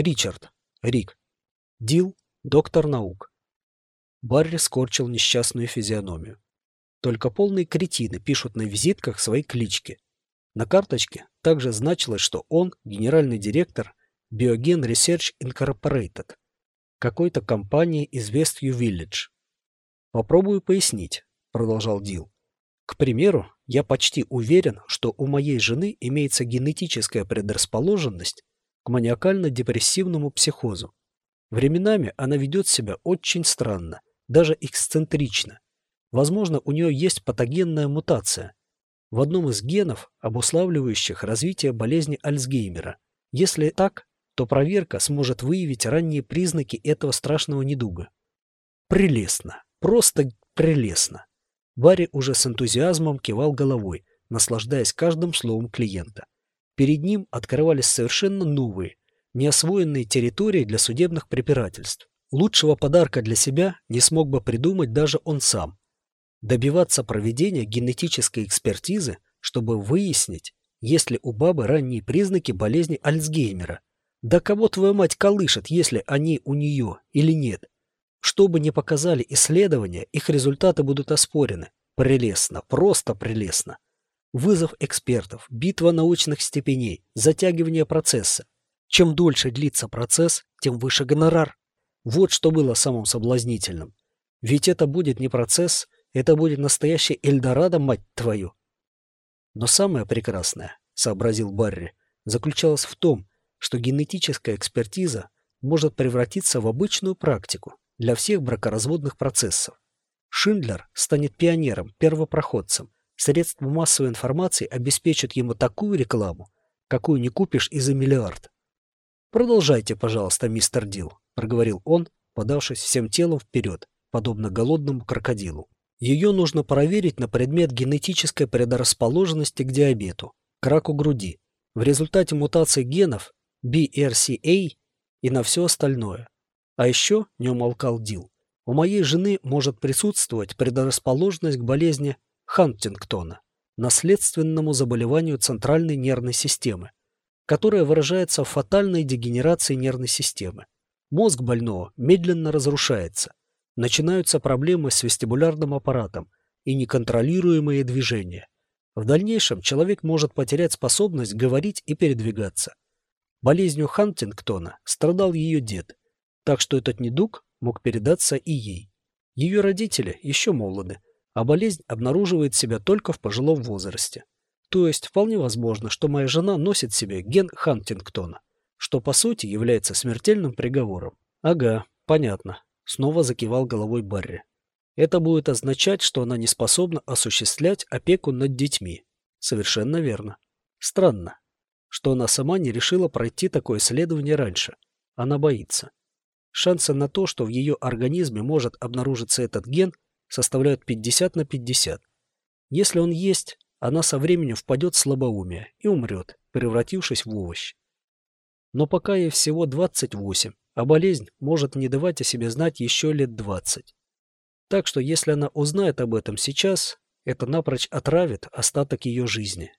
Ричард. Рик. Дил. Доктор наук. Барри скорчил несчастную физиономию. Только полные кретины пишут на визитках свои клички. На карточке также значилось, что он генеральный директор Biogen Research Incorporated, какой-то компании из Westview Village. Попробую пояснить, продолжал Дил. К примеру, я почти уверен, что у моей жены имеется генетическая предрасположенность к маниакально-депрессивному психозу. Временами она ведет себя очень странно, даже эксцентрично. Возможно, у нее есть патогенная мутация в одном из генов, обуславливающих развитие болезни Альцгеймера. Если так, то проверка сможет выявить ранние признаки этого страшного недуга. Прелестно. Просто прелестно. Барри уже с энтузиазмом кивал головой, наслаждаясь каждым словом клиента. Перед ним открывались совершенно новые, неосвоенные территории для судебных препирательств. Лучшего подарка для себя не смог бы придумать даже он сам. Добиваться проведения генетической экспертизы, чтобы выяснить, есть ли у бабы ранние признаки болезни Альцгеймера. Да кого твоя мать колышет, если они у нее или нет? Что бы ни показали исследования, их результаты будут оспорены. Прелестно, просто прелестно. Вызов экспертов, битва научных степеней, затягивание процесса. Чем дольше длится процесс, тем выше гонорар. Вот что было самым соблазнительным. Ведь это будет не процесс, это будет настоящий Эльдорадо, мать твою. Но самое прекрасное, сообразил Барри, заключалось в том, что генетическая экспертиза может превратиться в обычную практику для всех бракоразводных процессов. Шиндлер станет пионером, первопроходцем. Средства массовой информации обеспечат ему такую рекламу, какую не купишь и за миллиард. «Продолжайте, пожалуйста, мистер Дил», — проговорил он, подавшись всем телом вперед, подобно голодному крокодилу. Ее нужно проверить на предмет генетической предрасположенности к диабету, к раку груди, в результате мутации генов BRCA и на все остальное. А еще, не умолкал Дил, у моей жены может присутствовать предрасположенность к болезни Хантингтона, наследственному заболеванию центральной нервной системы, которая выражается в фатальной дегенерации нервной системы. Мозг больного медленно разрушается. Начинаются проблемы с вестибулярным аппаратом и неконтролируемые движения. В дальнейшем человек может потерять способность говорить и передвигаться. Болезнью Хантингтона страдал ее дед, так что этот недуг мог передаться и ей. Ее родители еще молоды, а болезнь обнаруживает себя только в пожилом возрасте. То есть вполне возможно, что моя жена носит себе ген Хантингтона, что по сути является смертельным приговором. Ага, понятно. Снова закивал головой Барри. Это будет означать, что она не способна осуществлять опеку над детьми. Совершенно верно. Странно, что она сама не решила пройти такое исследование раньше. Она боится. Шансы на то, что в ее организме может обнаружиться этот ген, составляют 50 на 50. Если он есть, она со временем впадет в слабоумие и умрет, превратившись в овощ. Но пока ей всего 28, а болезнь может не давать о себе знать еще лет 20. Так что если она узнает об этом сейчас, это напрочь отравит остаток ее жизни.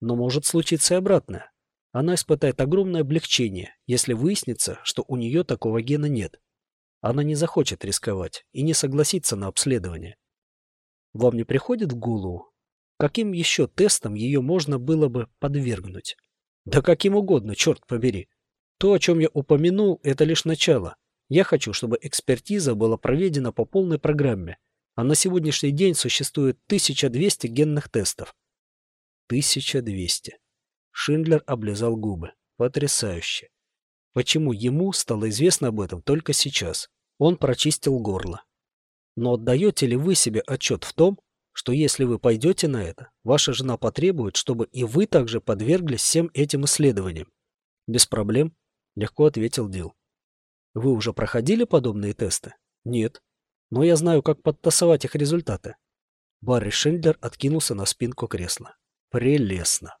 Но может случиться и обратное она испытает огромное облегчение, если выяснится, что у нее такого гена нет. Она не захочет рисковать и не согласится на обследование. Вам не приходит в голову, каким еще тестом ее можно было бы подвергнуть? Да каким угодно, черт побери. То, о чем я упомянул, это лишь начало. Я хочу, чтобы экспертиза была проведена по полной программе, а на сегодняшний день существует 1200 генных тестов. 1200. Шиндлер облизал губы. Потрясающе. Почему ему стало известно об этом только сейчас? Он прочистил горло. Но отдаете ли вы себе отчет в том, что если вы пойдете на это, ваша жена потребует, чтобы и вы также подверглись всем этим исследованиям? Без проблем, легко ответил Дил. Вы уже проходили подобные тесты? Нет. Но я знаю, как подтасовать их результаты. Барри Шиндлер откинулся на спинку кресла. Прелестно.